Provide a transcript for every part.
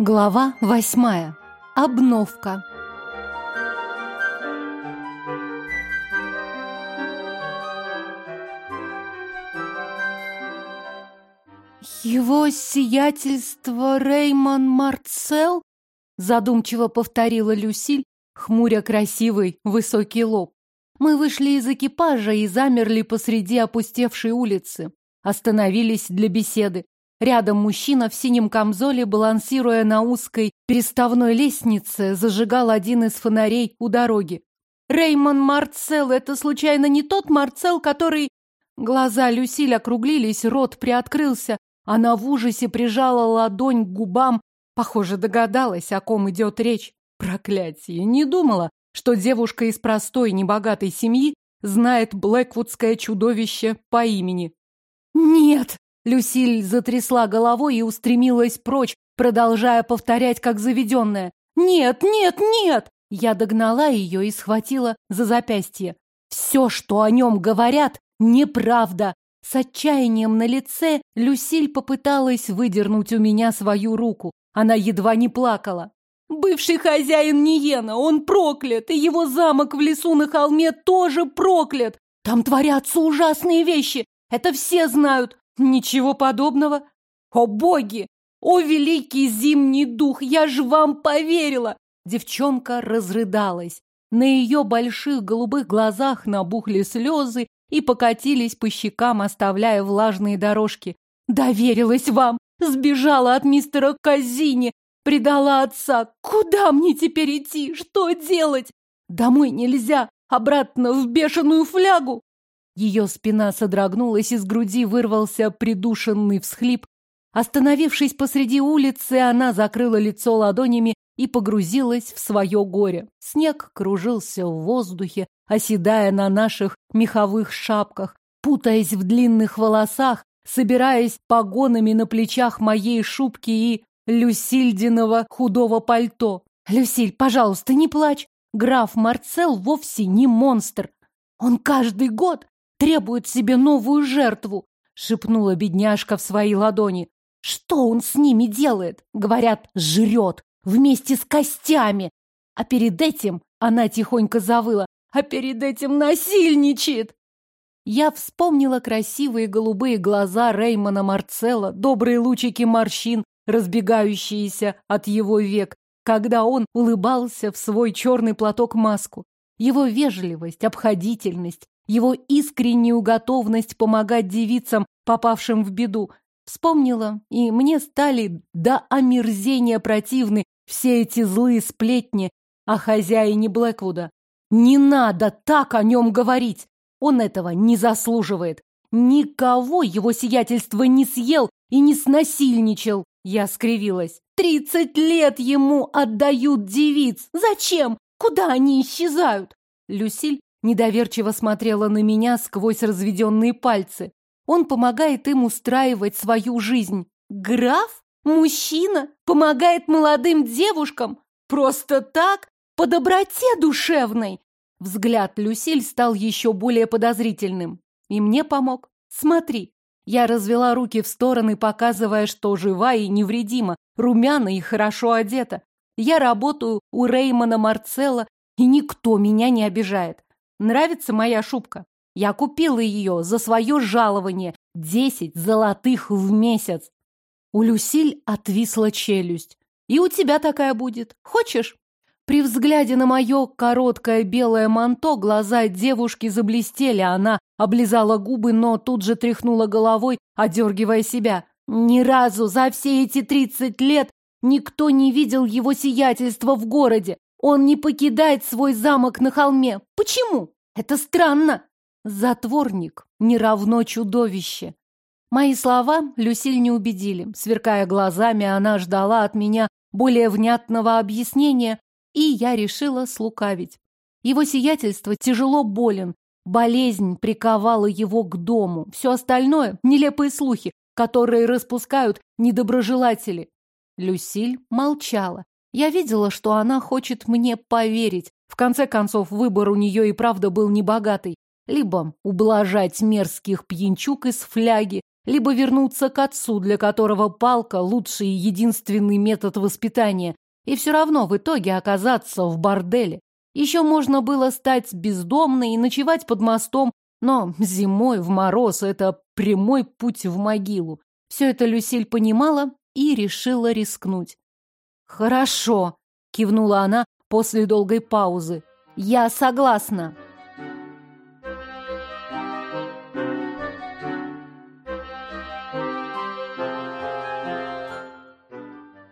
Глава восьмая. Обновка. Его сиятельство Реймон Марцел? Задумчиво повторила Люсиль, хмуря красивый высокий лоб. Мы вышли из экипажа и замерли посреди опустевшей улицы. Остановились для беседы. Рядом мужчина в синем камзоле, балансируя на узкой переставной лестнице, зажигал один из фонарей у дороги. «Реймон Марцел, это случайно не тот Марцел, который...» Глаза Люсиль округлились, рот приоткрылся. Она в ужасе прижала ладонь к губам. Похоже, догадалась, о ком идет речь. Проклятие! Не думала, что девушка из простой, небогатой семьи знает блэквудское чудовище по имени. «Нет!» Люсиль затрясла головой и устремилась прочь, продолжая повторять, как заведенная. «Нет, нет, нет!» Я догнала ее и схватила за запястье. «Все, что о нем говорят, неправда!» С отчаянием на лице Люсиль попыталась выдернуть у меня свою руку. Она едва не плакала. «Бывший хозяин Ниена, он проклят, и его замок в лесу на холме тоже проклят! Там творятся ужасные вещи, это все знают, Ничего подобного. О боги! О великий зимний дух! Я же вам поверила! Девчонка разрыдалась. На ее больших голубых глазах набухли слезы и покатились по щекам, оставляя влажные дорожки. Доверилась вам! Сбежала от мистера Казини! Предала отца! Куда мне теперь идти? Что делать? Домой нельзя! Обратно в бешеную флягу! Ее спина содрогнулась, из груди вырвался придушенный всхлип. Остановившись посреди улицы, она закрыла лицо ладонями и погрузилась в свое горе. Снег кружился в воздухе, оседая на наших меховых шапках, путаясь в длинных волосах, собираясь погонами на плечах моей шубки и Люсильдиного худого пальто. «Люсиль, пожалуйста, не плачь. Граф Марцел вовсе не монстр. Он каждый год требует себе новую жертву, шепнула бедняжка в свои ладони. Что он с ними делает? Говорят, жрет вместе с костями. А перед этим она тихонько завыла. А перед этим насильничает. Я вспомнила красивые голубые глаза Реймона Марцелла, добрые лучики морщин, разбегающиеся от его век, когда он улыбался в свой черный платок-маску. Его вежливость, обходительность, его искреннюю готовность помогать девицам, попавшим в беду. Вспомнила, и мне стали до омерзения противны все эти злые сплетни о хозяине Блэквуда. Не надо так о нем говорить! Он этого не заслуживает. Никого его сиятельство не съел и не снасильничал. Я скривилась. Тридцать лет ему отдают девиц. Зачем? Куда они исчезают? Люсиль Недоверчиво смотрела на меня сквозь разведенные пальцы. Он помогает им устраивать свою жизнь. Граф? Мужчина? Помогает молодым девушкам? Просто так? По доброте душевной? Взгляд Люсиль стал еще более подозрительным. И мне помог. Смотри. Я развела руки в стороны, показывая, что жива и невредима, румяна и хорошо одета. Я работаю у Реймона Марцелла, и никто меня не обижает. Нравится моя шубка? Я купила ее за свое жалование. Десять золотых в месяц. У Люсиль отвисла челюсть. И у тебя такая будет. Хочешь? При взгляде на мое короткое белое манто глаза девушки заблестели, она облизала губы, но тут же тряхнула головой, одергивая себя. Ни разу за все эти тридцать лет никто не видел его сиятельства в городе. Он не покидает свой замок на холме. Почему? Это странно. Затворник не равно чудовище. Мои слова Люсиль не убедили. Сверкая глазами, она ждала от меня более внятного объяснения, и я решила слукавить. Его сиятельство тяжело болен, болезнь приковала его к дому. Все остальное — нелепые слухи, которые распускают недоброжелатели. Люсиль молчала. Я видела, что она хочет мне поверить. В конце концов, выбор у нее и правда был небогатый. Либо ублажать мерзких пьянчук из фляги, либо вернуться к отцу, для которого палка – лучший и единственный метод воспитания, и все равно в итоге оказаться в борделе. Еще можно было стать бездомной и ночевать под мостом, но зимой в мороз – это прямой путь в могилу. Все это Люсиль понимала и решила рискнуть. «Хорошо», – кивнула она после долгой паузы. «Я согласна».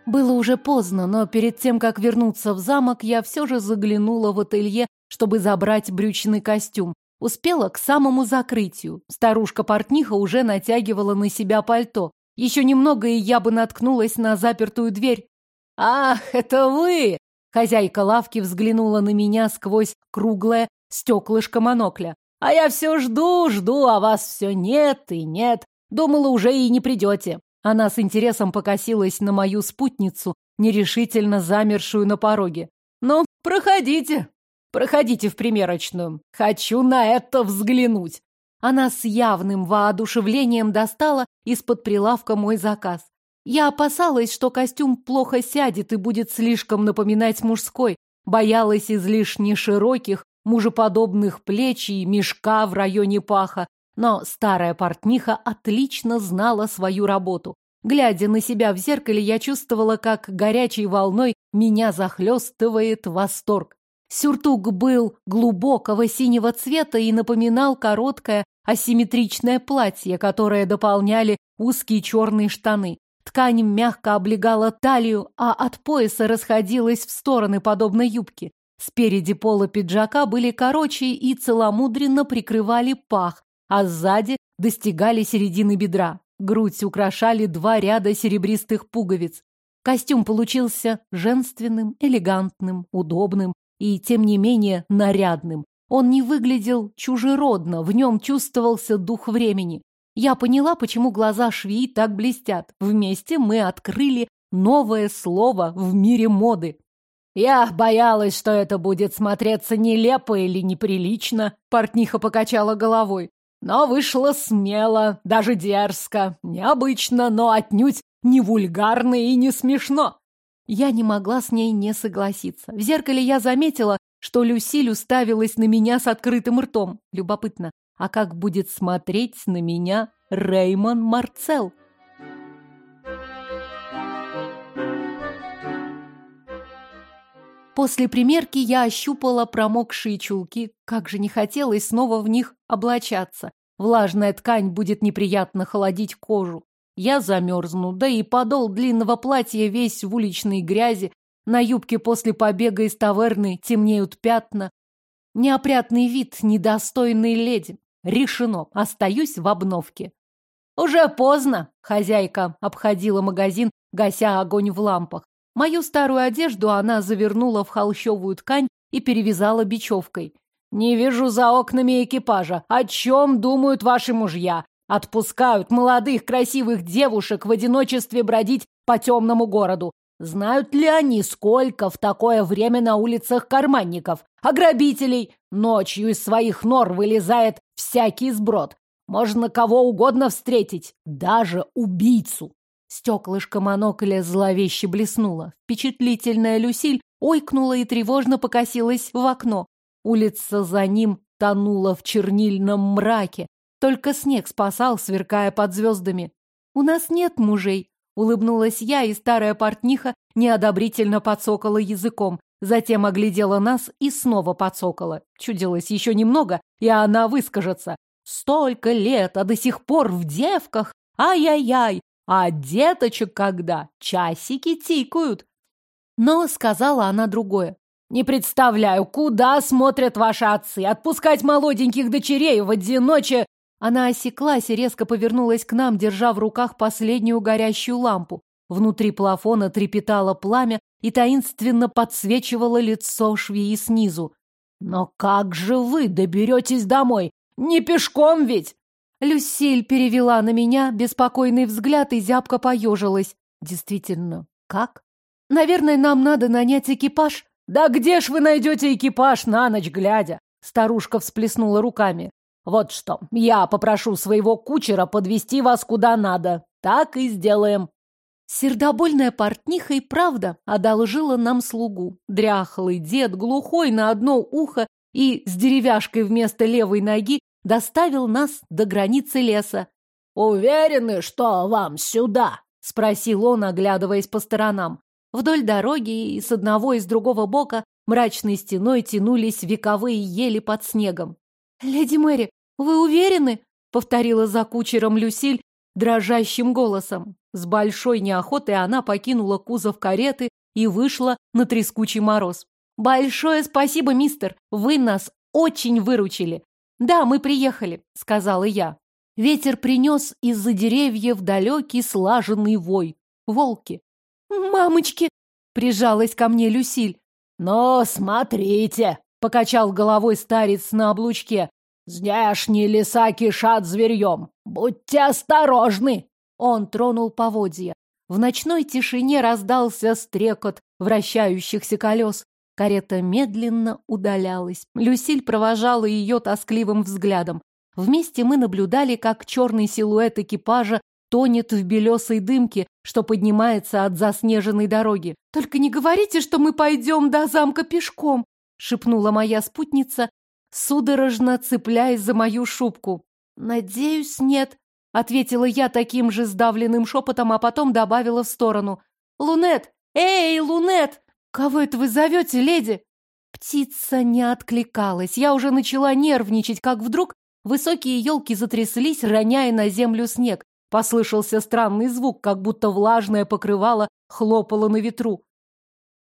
Было уже поздно, но перед тем, как вернуться в замок, я все же заглянула в ателье, чтобы забрать брючный костюм. Успела к самому закрытию. Старушка-портниха уже натягивала на себя пальто. Еще немного, и я бы наткнулась на запертую дверь. «Ах, это вы!» Хозяйка лавки взглянула на меня сквозь круглое стеклышко монокля. «А я все жду, жду, а вас все нет и нет. Думала, уже и не придете. Она с интересом покосилась на мою спутницу, нерешительно замершую на пороге. «Ну, проходите, проходите в примерочную. Хочу на это взглянуть». Она с явным воодушевлением достала из-под прилавка мой заказ. Я опасалась, что костюм плохо сядет и будет слишком напоминать мужской, боялась излишне широких, мужеподобных плеч и мешка в районе паха, но старая портниха отлично знала свою работу. Глядя на себя в зеркале, я чувствовала, как горячей волной меня захлестывает восторг. Сюртук был глубокого синего цвета и напоминал короткое асимметричное платье, которое дополняли узкие черные штаны. Ткань мягко облегала талию, а от пояса расходилась в стороны, подобно юбке. Спереди пола пиджака были короче и целомудренно прикрывали пах, а сзади достигали середины бедра. Грудь украшали два ряда серебристых пуговиц. Костюм получился женственным, элегантным, удобным и, тем не менее, нарядным. Он не выглядел чужеродно, в нем чувствовался дух времени. Я поняла, почему глаза швеи так блестят. Вместе мы открыли новое слово в мире моды. Я боялась, что это будет смотреться нелепо или неприлично, портниха покачала головой. Но вышло смело, даже дерзко, необычно, но отнюдь не вульгарно и не смешно. Я не могла с ней не согласиться. В зеркале я заметила, что Люсиль уставилась на меня с открытым ртом. Любопытно, а как будет смотреть на меня Реймон Марцел? После примерки я ощупала промокшие чулки, как же не хотелось снова в них облачаться. Влажная ткань будет неприятно холодить кожу. Я замерзну, да и подол длинного платья весь в уличной грязи, на юбке после побега из таверны темнеют пятна. Неопрятный вид недостойной леди. Решено, остаюсь в обновке. Уже поздно, хозяйка обходила магазин, гася огонь в лампах. Мою старую одежду она завернула в холщовую ткань и перевязала бечевкой. «Не вижу за окнами экипажа. О чем думают ваши мужья? Отпускают молодых красивых девушек в одиночестве бродить по темному городу. Знают ли они, сколько в такое время на улицах карманников, ограбителей? Ночью из своих нор вылезает всякий сброд. Можно кого угодно встретить, даже убийцу. Стеклышко монокля зловеще блеснуло. Впечатлительная Люсиль ойкнула и тревожно покосилась в окно. Улица за ним тонула в чернильном мраке. Только снег спасал, сверкая под звездами. «У нас нет мужей», — улыбнулась я, и старая портниха неодобрительно подсокала языком. Затем оглядела нас и снова подсокала. Чудилось еще немного, и она выскажется. «Столько лет, а до сих пор в девках! Ай-яй-яй! А деточек когда? Часики тикают. Но сказала она другое. Не представляю, куда смотрят ваши отцы. Отпускать молоденьких дочерей в одиноче... Она осеклась и резко повернулась к нам, держа в руках последнюю горящую лампу. Внутри плафона трепетало пламя и таинственно подсвечивало лицо швеи снизу. «Но как же вы доберетесь домой? Не пешком ведь!» Люсиль перевела на меня беспокойный взгляд и зябко поежилась. Действительно, как? Наверное, нам надо нанять экипаж. Да где ж вы найдете экипаж на ночь глядя? Старушка всплеснула руками. Вот что, я попрошу своего кучера подвести вас куда надо. Так и сделаем. Сердобольная портниха и правда одолжила нам слугу. Дряхлый дед, глухой на одно ухо и с деревяшкой вместо левой ноги доставил нас до границы леса. «Уверены, что вам сюда?» — спросил он, оглядываясь по сторонам. Вдоль дороги и с одного и с другого бока мрачной стеной тянулись вековые ели под снегом. «Леди Мэри, вы уверены?» — повторила за кучером Люсиль дрожащим голосом. С большой неохотой она покинула кузов кареты и вышла на трескучий мороз. «Большое спасибо, мистер! Вы нас очень выручили!» «Да, мы приехали», — сказала я. Ветер принес из-за деревьев далекий слаженный вой. Волки. «Мамочки!» — прижалась ко мне Люсиль. «Но смотрите!» — покачал головой старец на облучке. «Здешние леса кишат зверьем. Будьте осторожны!» Он тронул поводья. В ночной тишине раздался стрекот вращающихся колес. Карета медленно удалялась. Люсиль провожала ее тоскливым взглядом. Вместе мы наблюдали, как черный силуэт экипажа тонет в белесой дымке, что поднимается от заснеженной дороги. «Только не говорите, что мы пойдем до замка пешком!» — шепнула моя спутница, судорожно цепляясь за мою шубку. «Надеюсь, нет», — ответила я таким же сдавленным шепотом, а потом добавила в сторону. «Лунет! Эй, Лунет! Кого это вы зовете, леди?» Птица не откликалась. Я уже начала нервничать, как вдруг высокие елки затряслись, роняя на землю снег. Послышался странный звук, как будто влажное покрывало хлопало на ветру.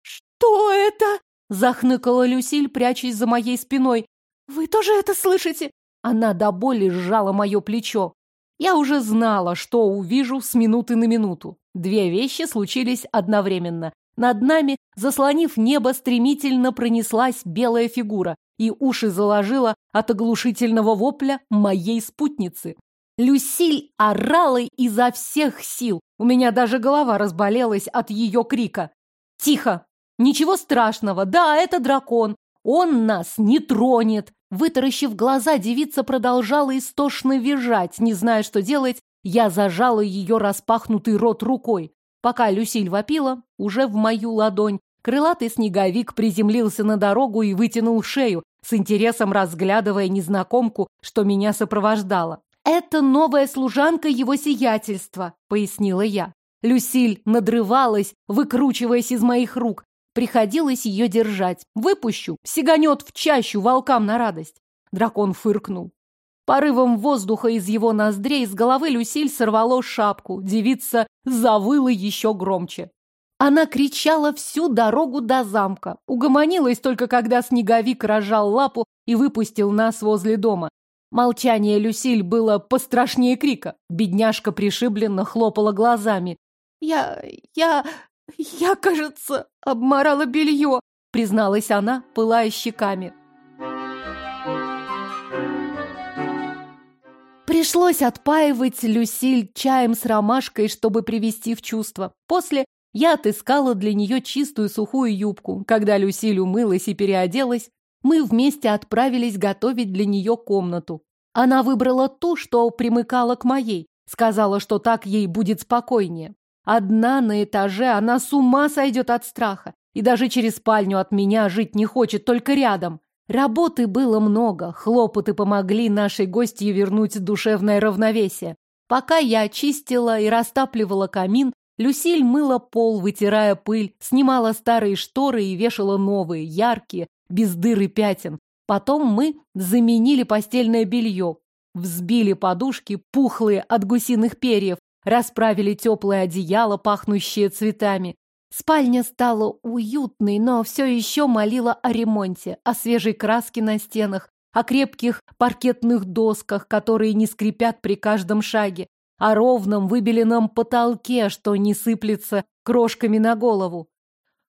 «Что это?» — захныкала Люсиль, прячась за моей спиной. «Вы тоже это слышите?» Она до боли сжала мое плечо. Я уже знала, что увижу с минуты на минуту. Две вещи случились одновременно. Над нами, заслонив небо, стремительно пронеслась белая фигура, и уши заложила от оглушительного вопля моей спутницы. Люсиль орала изо всех сил. У меня даже голова разболелась от ее крика. «Тихо! Ничего страшного! Да, это дракон! Он нас не тронет!» Вытаращив глаза, девица продолжала истошно визжать. Не зная, что делать, я зажала ее распахнутый рот рукой. Пока Люсиль вопила, уже в мою ладонь, крылатый снеговик приземлился на дорогу и вытянул шею, с интересом разглядывая незнакомку, что меня сопровождала. «Это новая служанка его сиятельства», — пояснила я. Люсиль надрывалась, выкручиваясь из моих рук. Приходилось ее держать. Выпущу, сиганет в чащу волкам на радость. Дракон фыркнул. Порывом воздуха из его ноздрей с головы Люсиль сорвало шапку. Девица завыла еще громче. Она кричала всю дорогу до замка. Угомонилась только когда снеговик разжал лапу и выпустил нас возле дома. Молчание Люсиль было пострашнее крика. Бедняжка пришибленно хлопала глазами. «Я... я... я, кажется, обморала белье», призналась она, пылая щеками. Пришлось отпаивать Люсиль чаем с ромашкой, чтобы привести в чувство. После я отыскала для нее чистую сухую юбку. Когда Люсиль умылась и переоделась, мы вместе отправились готовить для нее комнату. Она выбрала ту, что примыкала к моей. Сказала, что так ей будет спокойнее. Одна на этаже, она с ума сойдет от страха. И даже через спальню от меня жить не хочет, только рядом. Работы было много, хлопоты помогли нашей гостье вернуть душевное равновесие. Пока я чистила и растапливала камин, Люсиль мыла пол, вытирая пыль, снимала старые шторы и вешала новые, яркие, без дыр и пятен. Потом мы заменили постельное белье, взбили подушки, пухлые от гусиных перьев, расправили теплое одеяло, пахнущее цветами. Спальня стала уютной, но все еще молила о ремонте, о свежей краске на стенах, о крепких паркетных досках, которые не скрипят при каждом шаге, о ровном выбеленном потолке, что не сыплется крошками на голову.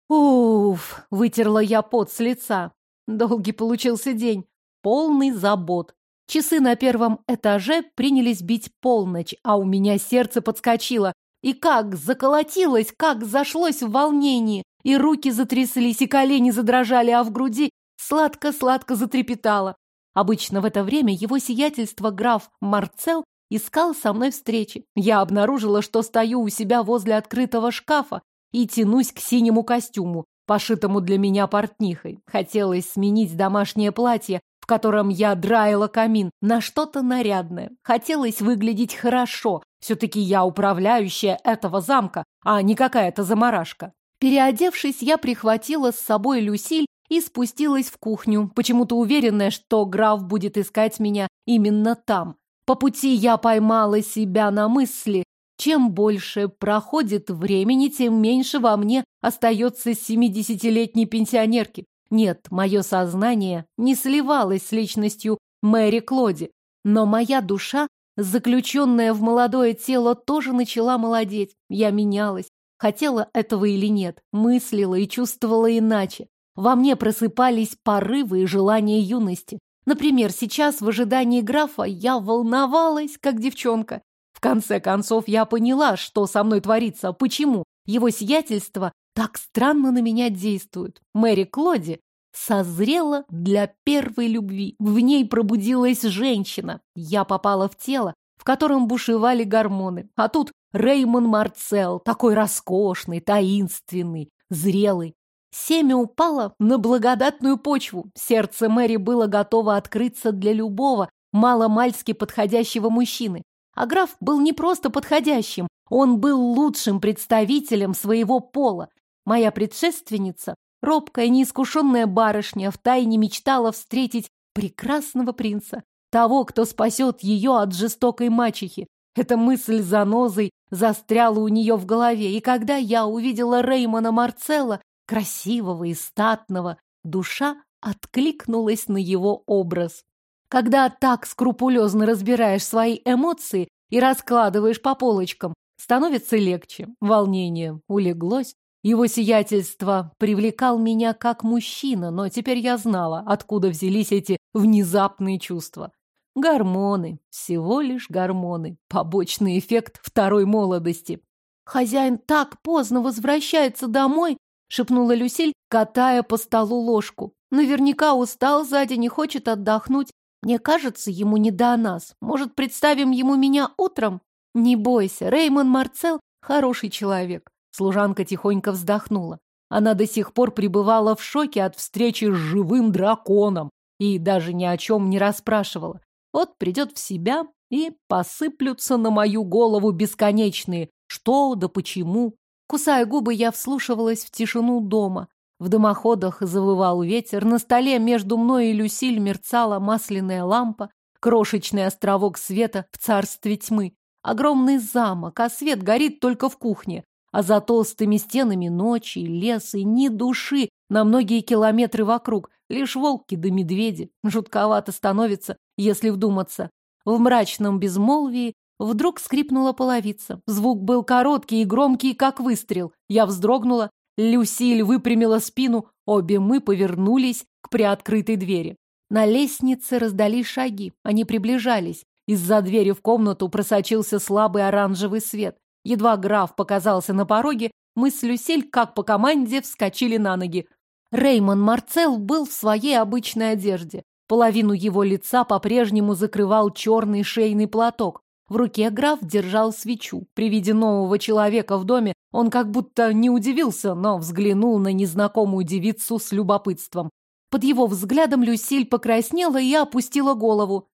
Уф, вытерла я пот с лица. Долгий получился день, полный забот. Часы на первом этаже принялись бить полночь, а у меня сердце подскочило. И как заколотилось, как зашлось в волнении. И руки затряслись, и колени задрожали, а в груди сладко-сладко затрепетало. Обычно в это время его сиятельство граф Марцел искал со мной встречи. Я обнаружила, что стою у себя возле открытого шкафа и тянусь к синему костюму, пошитому для меня портнихой. Хотелось сменить домашнее платье, в котором я драила камин, на что-то нарядное. Хотелось выглядеть хорошо. Все-таки я управляющая этого замка, а не какая-то заморашка. Переодевшись, я прихватила с собой Люсиль и спустилась в кухню, почему-то уверенная, что граф будет искать меня именно там. По пути я поймала себя на мысли, чем больше проходит времени, тем меньше во мне остается семидесятилетней пенсионерки. Нет, мое сознание не сливалось с личностью Мэри Клоди, но моя душа, заключенная в молодое тело, тоже начала молодеть. Я менялась. Хотела этого или нет, мыслила и чувствовала иначе. Во мне просыпались порывы и желания юности. Например, сейчас в ожидании графа я волновалась, как девчонка. В конце концов, я поняла, что со мной творится, почему его сиятельство так странно на меня действует. Мэри Клоди созрела для первой любви. В ней пробудилась женщина. Я попала в тело, в котором бушевали гормоны. А тут Реймон Марцел, такой роскошный, таинственный, зрелый. Семя упало на благодатную почву. Сердце Мэри было готово открыться для любого маломальски подходящего мужчины. А граф был не просто подходящим, он был лучшим представителем своего пола. Моя предшественница, робкая, неискушенная барышня, втайне мечтала встретить прекрасного принца, того, кто спасет ее от жестокой мачехи. Эта мысль занозой застряла у нее в голове, и когда я увидела Реймона Марцелла, красивого и статного, душа откликнулась на его образ. Когда так скрупулезно разбираешь свои эмоции и раскладываешь по полочкам, становится легче. Волнение улеглось. Его сиятельство привлекал меня как мужчина, но теперь я знала, откуда взялись эти внезапные чувства. Гормоны, всего лишь гормоны, побочный эффект второй молодости. Хозяин так поздно возвращается домой, шепнула Люсиль, катая по столу ложку. Наверняка устал сзади, не хочет отдохнуть. Мне кажется, ему не до нас. Может, представим ему меня утром? Не бойся, Реймон Марцел хороший человек. Служанка тихонько вздохнула. Она до сих пор пребывала в шоке от встречи с живым драконом и даже ни о чем не расспрашивала. Вот придет в себя и посыплются на мою голову бесконечные «что да почему». Кусая губы, я вслушивалась в тишину дома. В дымоходах завывал ветер, на столе между мной и Люсиль мерцала масляная лампа, крошечный островок света в царстве тьмы, огромный замок, а свет горит только в кухне, а за толстыми стенами ночи, лес и ни души на многие километры вокруг, лишь волки да медведи. Жутковато становится, если вдуматься. В мрачном безмолвии вдруг скрипнула половица. Звук был короткий и громкий, как выстрел. Я вздрогнула, Люсиль выпрямила спину, обе мы повернулись к приоткрытой двери. На лестнице раздались шаги, они приближались. Из-за двери в комнату просочился слабый оранжевый свет. Едва граф показался на пороге, мы с Люсиль, как по команде, вскочили на ноги. Реймон Марцел был в своей обычной одежде. Половину его лица по-прежнему закрывал черный шейный платок. В руке граф держал свечу. При виде нового человека в доме он как будто не удивился, но взглянул на незнакомую девицу с любопытством. Под его взглядом Люсиль покраснела и опустила голову.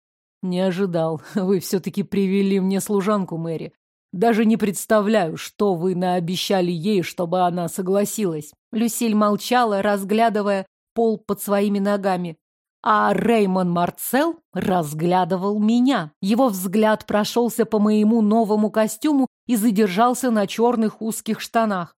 «Не ожидал. Вы все-таки привели мне служанку, Мэри. Даже не представляю, что вы наобещали ей, чтобы она согласилась». Люсиль молчала, разглядывая пол под своими ногами. А Реймон Марцел разглядывал меня. Его взгляд прошелся по моему новому костюму и задержался на черных узких штанах.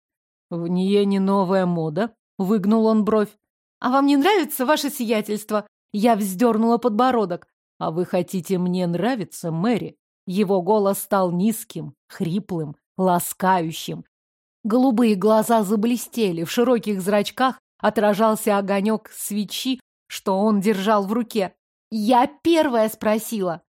В нее не новая мода. Выгнул он бровь. А вам не нравится ваше сиятельство? Я вздернула подбородок. А вы хотите мне нравиться, Мэри? Его голос стал низким, хриплым, ласкающим. Голубые глаза заблестели, в широких зрачках отражался огонек свечи, что он держал в руке. Я первая спросила.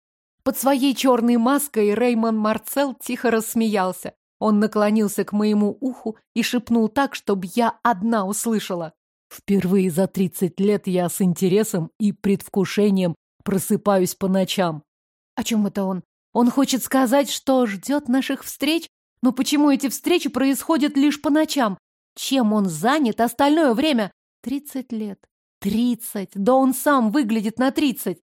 Под своей черной маской Реймон Марцел тихо рассмеялся. Он наклонился к моему уху и шепнул так, чтобы я одна услышала. Впервые за тридцать лет я с интересом и предвкушением просыпаюсь по ночам. О чем это он? Он хочет сказать, что ждет наших встреч? Но почему эти встречи происходят лишь по ночам? Чем он занят остальное время? Тридцать лет. Тридцать. Да он сам выглядит на тридцать.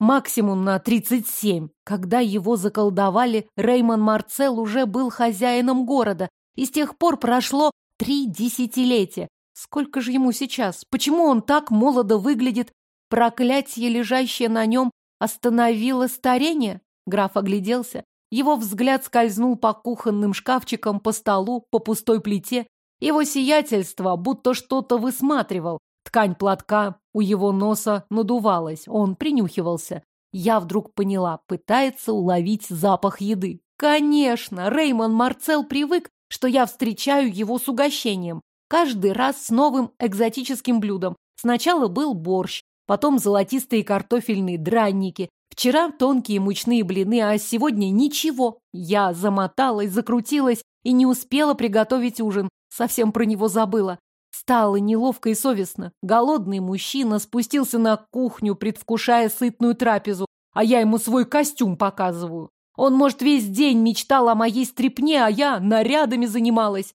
Максимум на тридцать семь. Когда его заколдовали, Реймон Марцел уже был хозяином города, и с тех пор прошло три десятилетия. Сколько же ему сейчас? Почему он так молодо выглядит? Проклятие, лежащее на нем, остановило старение? Граф огляделся. Его взгляд скользнул по кухонным шкафчикам, по столу, по пустой плите. Его сиятельство будто что-то высматривал. Ткань платка у его носа надувалась, он принюхивался. Я вдруг поняла, пытается уловить запах еды. Конечно, Реймон Марцел привык, что я встречаю его с угощением. Каждый раз с новым экзотическим блюдом. Сначала был борщ, потом золотистые картофельные дранники, Вчера тонкие мучные блины, а сегодня ничего. Я замоталась, закрутилась и не успела приготовить ужин. Совсем про него забыла. Стало неловко и совестно. Голодный мужчина спустился на кухню, предвкушая сытную трапезу, а я ему свой костюм показываю. Он, может, весь день мечтал о моей стрипне, а я нарядами занималась.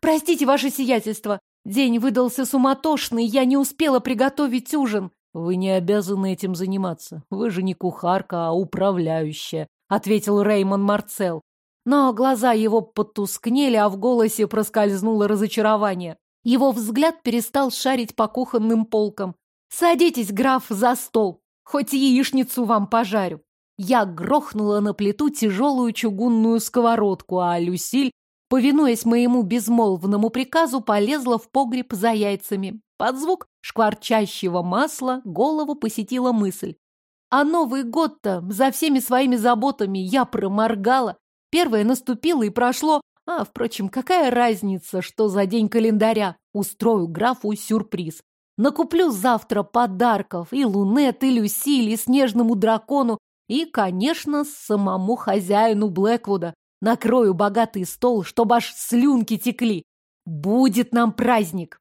Простите, ваше сиятельство, день выдался суматошный, я не успела приготовить ужин. «Вы не обязаны этим заниматься. Вы же не кухарка, а управляющая», — ответил Реймон Марцел. Но глаза его потускнели, а в голосе проскользнуло разочарование. Его взгляд перестал шарить по кухонным полкам. «Садитесь, граф, за стол. Хоть яичницу вам пожарю». Я грохнула на плиту тяжелую чугунную сковородку, а Люсиль, повинуясь моему безмолвному приказу, полезла в погреб за яйцами. Под звук шкварчащего масла голову посетила мысль. А Новый год-то за всеми своими заботами я проморгала. Первое наступило и прошло. А, впрочем, какая разница, что за день календаря? Устрою графу сюрприз. Накуплю завтра подарков и Лунет, и Люсиль, и Снежному дракону, и, конечно, самому хозяину Блэквуда. Накрою богатый стол, чтобы аж слюнки текли. Будет нам праздник.